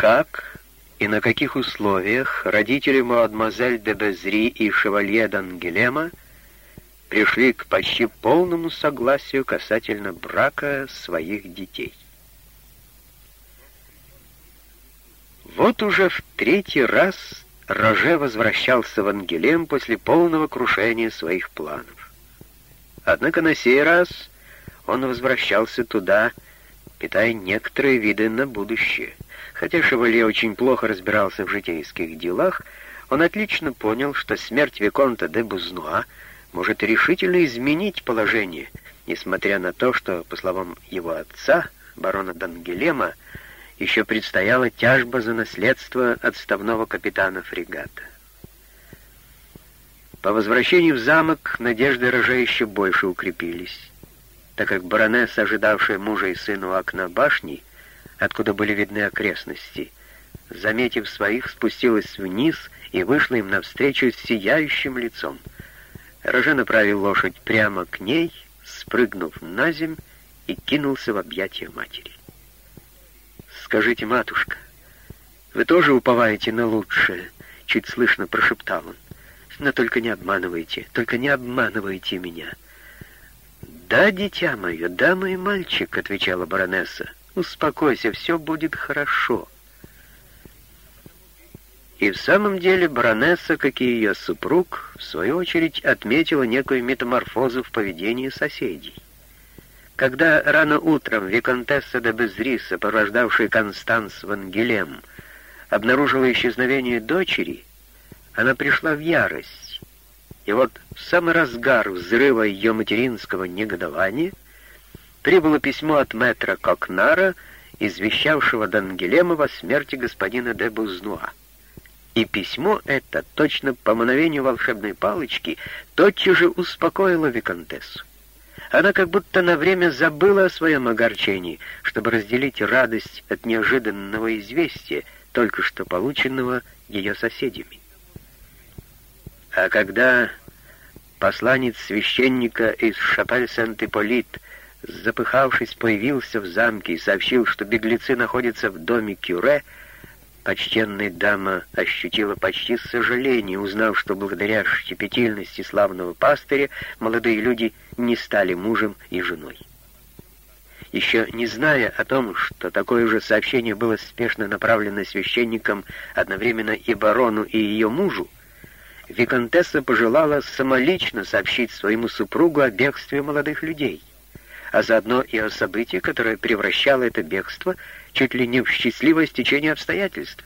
как и на каких условиях родители мадемуазель де Безри и шевалье d'Ангелема пришли к почти полному согласию касательно брака своих детей. Вот уже в третий раз Роже возвращался в Ангелем после полного крушения своих планов. Однако на сей раз он возвращался туда, питая некоторые виды на будущее. Хотя Шевалье очень плохо разбирался в житейских делах, он отлично понял, что смерть Виконта де Бузнуа может решительно изменить положение, несмотря на то, что, по словам его отца, барона Дангелема, еще предстояла тяжба за наследство отставного капитана фрегата. По возвращению в замок надежды Роже еще больше укрепились так как баронесса, ожидавшая мужа и сына у окна башни, откуда были видны окрестности, заметив своих, спустилась вниз и вышла им навстречу с сияющим лицом. Роже направил лошадь прямо к ней, спрыгнув на земь и кинулся в объятия матери. «Скажите, матушка, вы тоже уповаете на лучшее?» — чуть слышно прошептал он. «Но только не обманывайте, только не обманывайте меня». «Да, дитя мое, да, мой мальчик», — отвечала баронесса. «Успокойся, все будет хорошо». И в самом деле баронесса, как и ее супруг, в свою очередь отметила некую метаморфозу в поведении соседей. Когда рано утром виконтесса де Безри, сопровождавшая Констанс в Ангелем, обнаружила исчезновение дочери, она пришла в ярость и вот в самый разгар взрыва ее материнского негодования прибыло письмо от мэтра Кокнара, извещавшего Дангелема о смерти господина де Бузнуа. И письмо это, точно по мановению волшебной палочки, тотчас же успокоило Викантессу. Она как будто на время забыла о своем огорчении, чтобы разделить радость от неожиданного известия, только что полученного ее соседями. А когда посланец священника из Шапель-Сент-Иполит, запыхавшись, появился в замке и сообщил, что беглецы находятся в доме Кюре, почтенная дама ощутила почти сожаление, узнав, что благодаря щепетильности славного пастыря молодые люди не стали мужем и женой. Еще не зная о том, что такое же сообщение было спешно направлено священникам одновременно и барону, и ее мужу, Виконтесса пожелала самолично сообщить своему супругу о бегстве молодых людей, а заодно и о событии, которое превращало это бегство чуть ли не в счастливое стечение обстоятельств.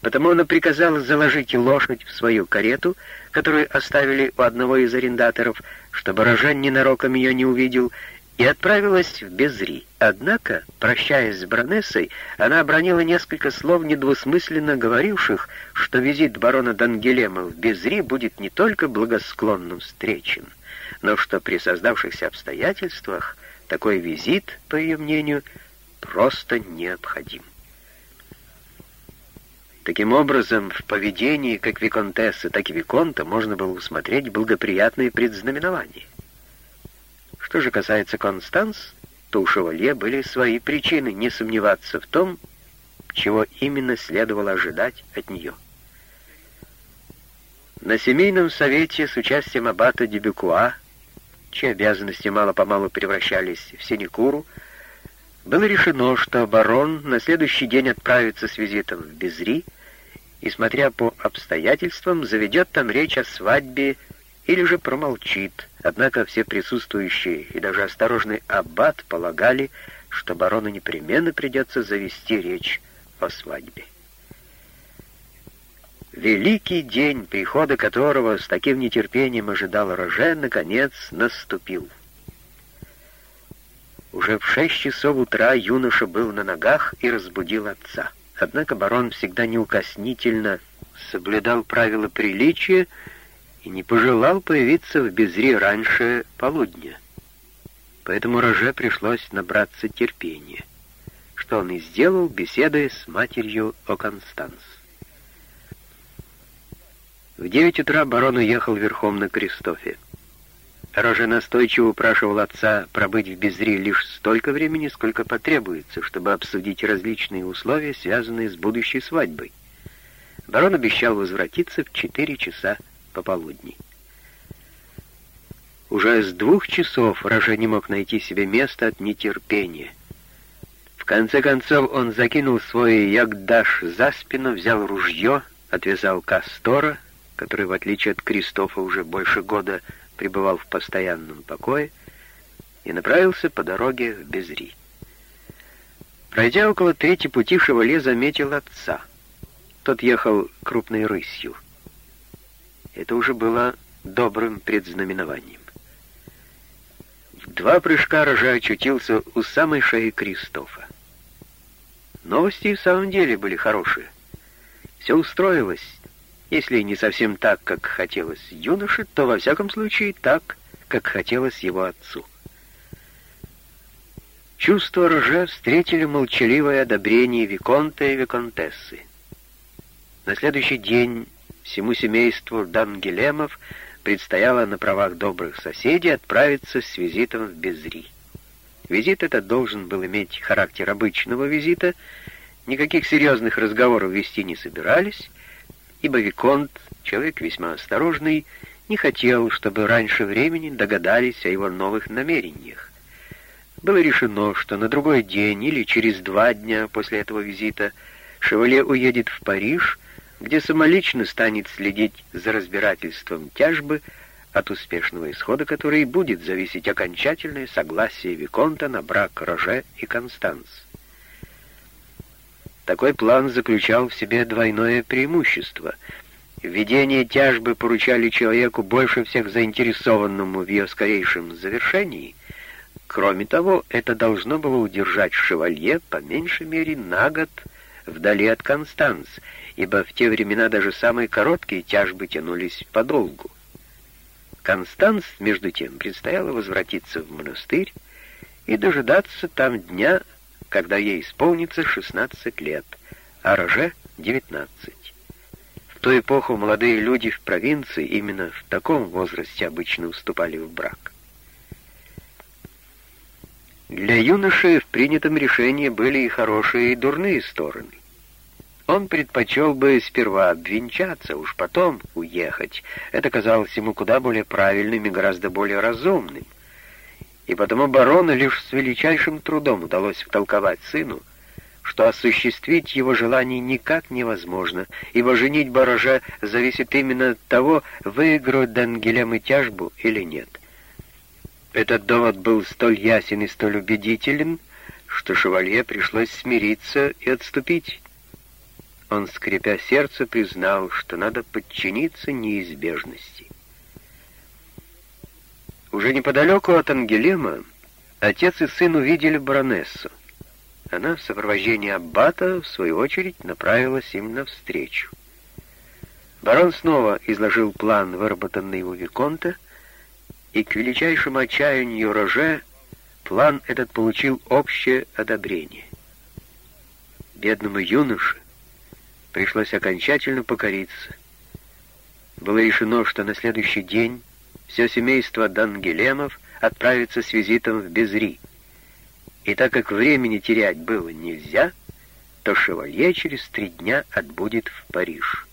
Потому она приказала заложить лошадь в свою карету, которую оставили у одного из арендаторов, чтобы Рожан ненароком ее не увидел, и отправилась в Безри. Однако, прощаясь с баронессой, она обронила несколько слов, недвусмысленно говоривших, что визит барона Дангелема в Безри будет не только благосклонным встречен, но что при создавшихся обстоятельствах такой визит, по ее мнению, просто необходим. Таким образом, в поведении как Виконтессы, так и Виконта можно было усмотреть благоприятные предзнаменования. Что же касается Констанс, то у Шевалье были свои причины не сомневаться в том, чего именно следовало ожидать от нее. На семейном совете с участием аббата Дебюкуа, чьи обязанности мало-помалу превращались в синекуру, было решено, что барон на следующий день отправится с визитом в Безри и, смотря по обстоятельствам, заведет там речь о свадьбе или же промолчит. Однако все присутствующие и даже осторожный аббат полагали, что барону непременно придется завести речь о свадьбе. Великий день, прихода которого с таким нетерпением ожидал Роже, наконец наступил. Уже в шесть часов утра юноша был на ногах и разбудил отца. Однако барон всегда неукоснительно соблюдал правила приличия и не пожелал появиться в Безри раньше полудня. Поэтому Роже пришлось набраться терпения, что он и сделал, беседуя с матерью о Констанс. В девять утра барон уехал верхом на Кристофе. Роже настойчиво упрашивал отца пробыть в Безри лишь столько времени, сколько потребуется, чтобы обсудить различные условия, связанные с будущей свадьбой. Барон обещал возвратиться в четыре часа пополудни. Уже с двух часов Роже не мог найти себе места от нетерпения. В конце концов он закинул свой ягдаш за спину, взял ружье, отвязал Кастора, который, в отличие от Кристофа, уже больше года пребывал в постоянном покое, и направился по дороге в Безри. Пройдя около трети пути, Шевале заметил отца. Тот ехал крупной рысью. Это уже было добрым предзнаменованием. В два прыжка рожа очутился у самой шеи Кристофа. Новости в самом деле были хорошие. Все устроилось, если не совсем так, как хотелось юноше, то во всяком случае так, как хотелось его отцу. Чувства Роже встретили молчаливое одобрение Виконта и Виконтессы. На следующий день всему семейству Дангелемов предстояло на правах добрых соседей отправиться с визитом в Безри. Визит этот должен был иметь характер обычного визита, никаких серьезных разговоров вести не собирались, ибо Виконт, человек весьма осторожный, не хотел, чтобы раньше времени догадались о его новых намерениях. Было решено, что на другой день или через два дня после этого визита Шевале уедет в Париж, где самолично станет следить за разбирательством тяжбы, от успешного исхода которой будет зависеть окончательное согласие Виконта на брак Роже и Констанс. Такой план заключал в себе двойное преимущество. Введение тяжбы поручали человеку, больше всех заинтересованному в ее скорейшем завершении. Кроме того, это должно было удержать шевалье, по меньшей мере, на год вдали от Констанс, ибо в те времена даже самые короткие тяжбы тянулись подолгу. Констанс, между тем, предстояло возвратиться в монастырь и дожидаться там дня, когда ей исполнится 16 лет, а Роже — 19. В ту эпоху молодые люди в провинции именно в таком возрасте обычно вступали в брак. Для юноши в принятом решении были и хорошие, и дурные стороны. Он предпочел бы сперва обвенчаться, уж потом уехать. Это казалось ему куда более правильным и гораздо более разумным. И потому барону лишь с величайшим трудом удалось втолковать сыну, что осуществить его желание никак невозможно, ибо женить баража зависит именно от того, выиграют Дангелем и тяжбу или нет. Этот довод был столь ясен и столь убедителен, что шевалье пришлось смириться и отступить. Он, скрипя сердце, признал, что надо подчиниться неизбежности. Уже неподалеку от Ангелема отец и сын увидели баронессу. Она в сопровождении аббата, в свою очередь, направилась им навстречу. Барон снова изложил план, выработанный у Виконта, и к величайшему отчаянию Роже план этот получил общее одобрение. Бедному юноше пришлось окончательно покориться. Было решено, что на следующий день все семейство Дангелемов отправится с визитом в Безри. И так как времени терять было нельзя, то шевалье через три дня отбудет в Париж.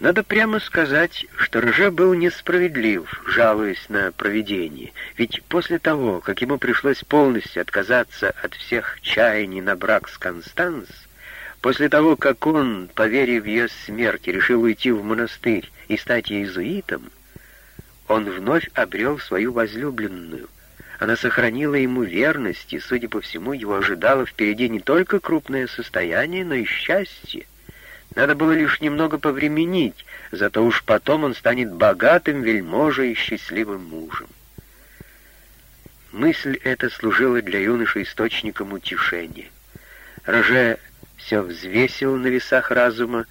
Надо прямо сказать, что Роже был несправедлив, жалуясь на провидение, ведь после того, как ему пришлось полностью отказаться от всех чаяний на брак с Констанс, после того, как он, поверив ее смерть, решил уйти в монастырь и стать иезуитом, он вновь обрел свою возлюбленную. Она сохранила ему верность, и, судя по всему, его ожидало впереди не только крупное состояние, но и счастье. Надо было лишь немного повременить, зато уж потом он станет богатым вельможей и счастливым мужем. Мысль эта служила для юноши источником утешения. Роже все взвесил на весах разума,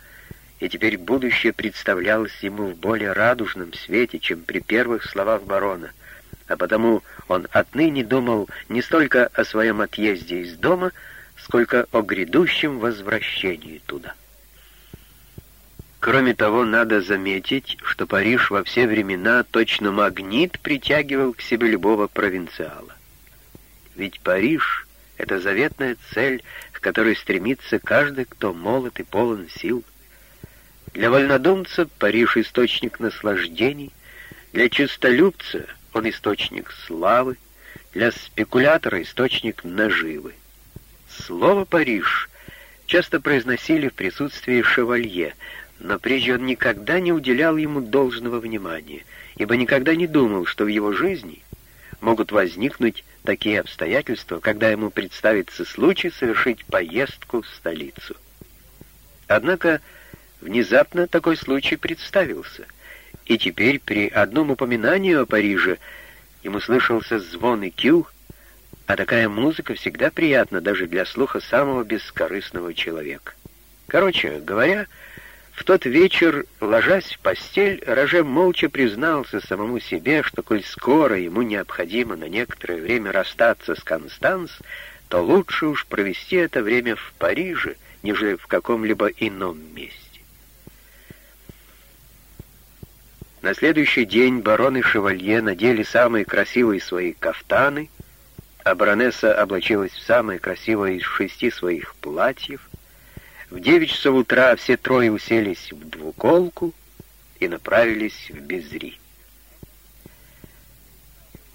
и теперь будущее представлялось ему в более радужном свете, чем при первых словах барона, а потому он отныне думал не столько о своем отъезде из дома, сколько о грядущем возвращении туда. Кроме того, надо заметить, что Париж во все времена точно магнит притягивал к себе любого провинциала. Ведь Париж — это заветная цель, которой стремится каждый, кто молод и полон сил. Для вольнодумца Париж — источник наслаждений, для честолюбца он источник славы, для спекулятора источник наживы. Слово «Париж» часто произносили в присутствии шевалье, но прежде он никогда не уделял ему должного внимания, ибо никогда не думал, что в его жизни могут возникнуть такие обстоятельства, когда ему представится случай совершить поездку в столицу. Однако внезапно такой случай представился, и теперь при одном упоминании о Париже ему слышался звон и кю, а такая музыка всегда приятна даже для слуха самого бескорыстного человека. Короче говоря, в тот вечер, ложась в постель, Роже молча признался самому себе, что коль скоро ему необходимо на некоторое время расстаться с Констанс, то лучше уж провести это время в Париже, нежели в каком-либо ином месте. На следующий день барон и шевалье надели самые красивые свои кафтаны, а баронесса облачилась в самое красивое из шести своих платьев, в девять часов утра все трое уселись в двуколку и направились в Безри.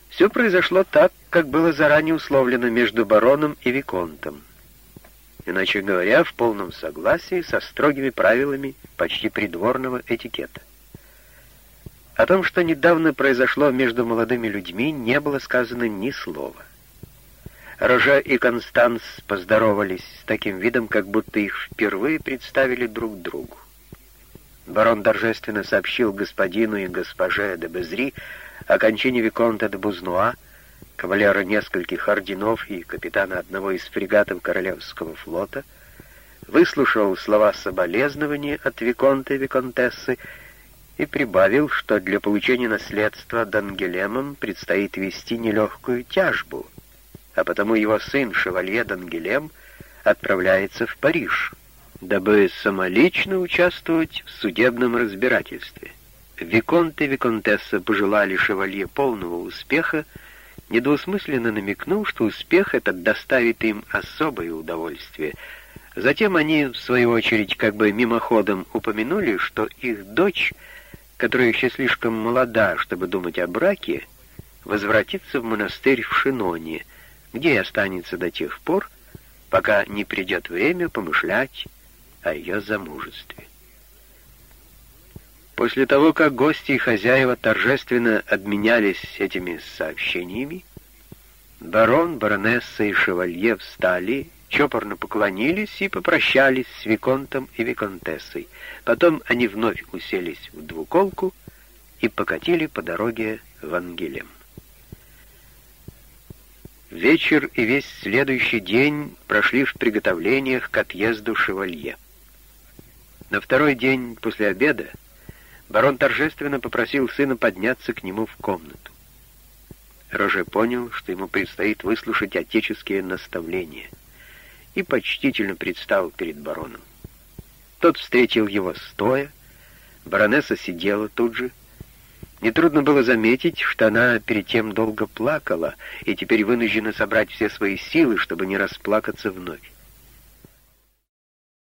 Все произошло так, как было заранее условлено между бароном и виконтом. Иначе говоря, в полном согласии со строгими правилами почти придворного этикета. О том, что недавно произошло между молодыми людьми, не было сказано ни слова. Роже и Констанс поздоровались с таким видом, как будто их впервые представили друг другу. Барон торжественно сообщил господину и госпоже де Безри о кончине Виконта де Бузнуа, кавалера нескольких орденов и капитана одного из фрегатов Королевского флота, выслушал слова соболезнования от Виконта и Виконтессы и прибавил, что для получения наследства Дангелемом предстоит вести нелегкую тяжбу — а потому его сын, шевалье Дангелем, отправляется в Париж, дабы самолично участвовать в судебном разбирательстве. Виконт и Виконтесса пожелали шевалье полного успеха, недвусмысленно намекнув, что успех этот доставит им особое удовольствие. Затем они, в свою очередь, как бы мимоходом упомянули, что их дочь, которая еще слишком молода, чтобы думать о браке, возвратится в монастырь в Шиноне, где и останется до тех пор, пока не придет время помышлять о ее замужестве. После того, как гости и хозяева торжественно обменялись этими сообщениями, барон, баронесса и шевалье встали, чопорно поклонились и попрощались с Виконтом и Виконтессой. Потом они вновь уселись в двуколку и покатили по дороге в Ангелем. Вечер и весь следующий день прошли в приготовлениях к отъезду шевалье. На второй день после обеда барон торжественно попросил сына подняться к нему в комнату. Роже понял, что ему предстоит выслушать отеческие наставления, и почтительно предстал перед бароном. Тот встретил его стоя, баронесса сидела тут же, Нетрудно было заметить, что она перед тем долго плакала и теперь вынуждена собрать все свои силы, чтобы не расплакаться вновь.